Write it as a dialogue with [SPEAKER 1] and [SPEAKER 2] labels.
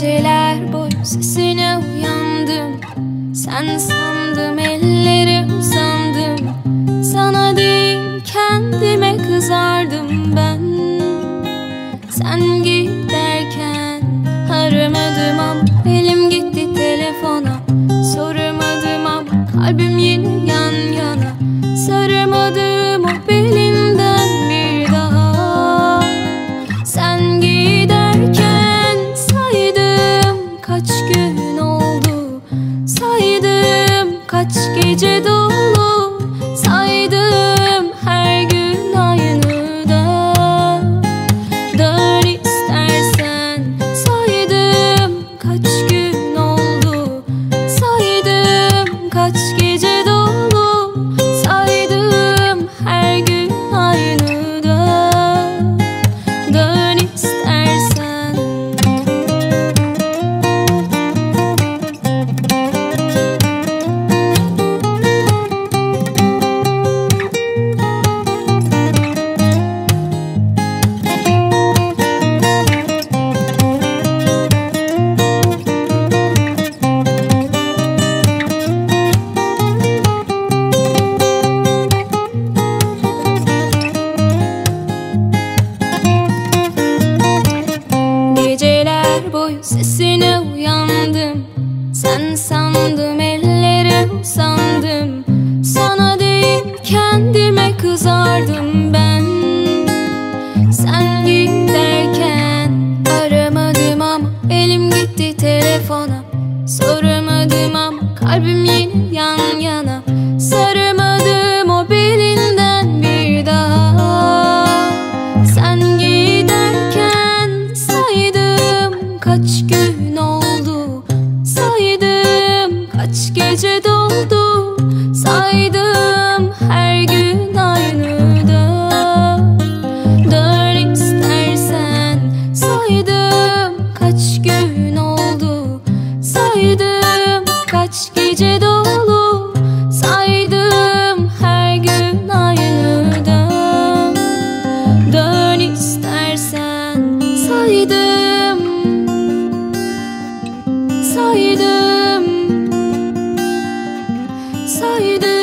[SPEAKER 1] Geceler boyu sesine uyandım. Sen sandım ellere uzandım. Sana değil kendime kızardım ben. Sen giderken aramadım ama Elim gitti telefona. Sormadım ama kalbim kaç gün oldu? Saydım kaç gece dolu? Saydım her gün aynı da. Dön istersen saydım kaç gün oldu? Saydım kaç sesine uyandım. Sen sandım ellere uzandım Sana değil kendime kızardım ben. Sen giderken aramadım ama Elim gitti telefona. Sormadım ama kalbim yine yan yana. Saramadım gün oldu. Saydım kaç gece doldu. Saydım her gün aynı dön Dön istersen Saydım kaç gün oldu. Saydım kaç gece dolu 所有的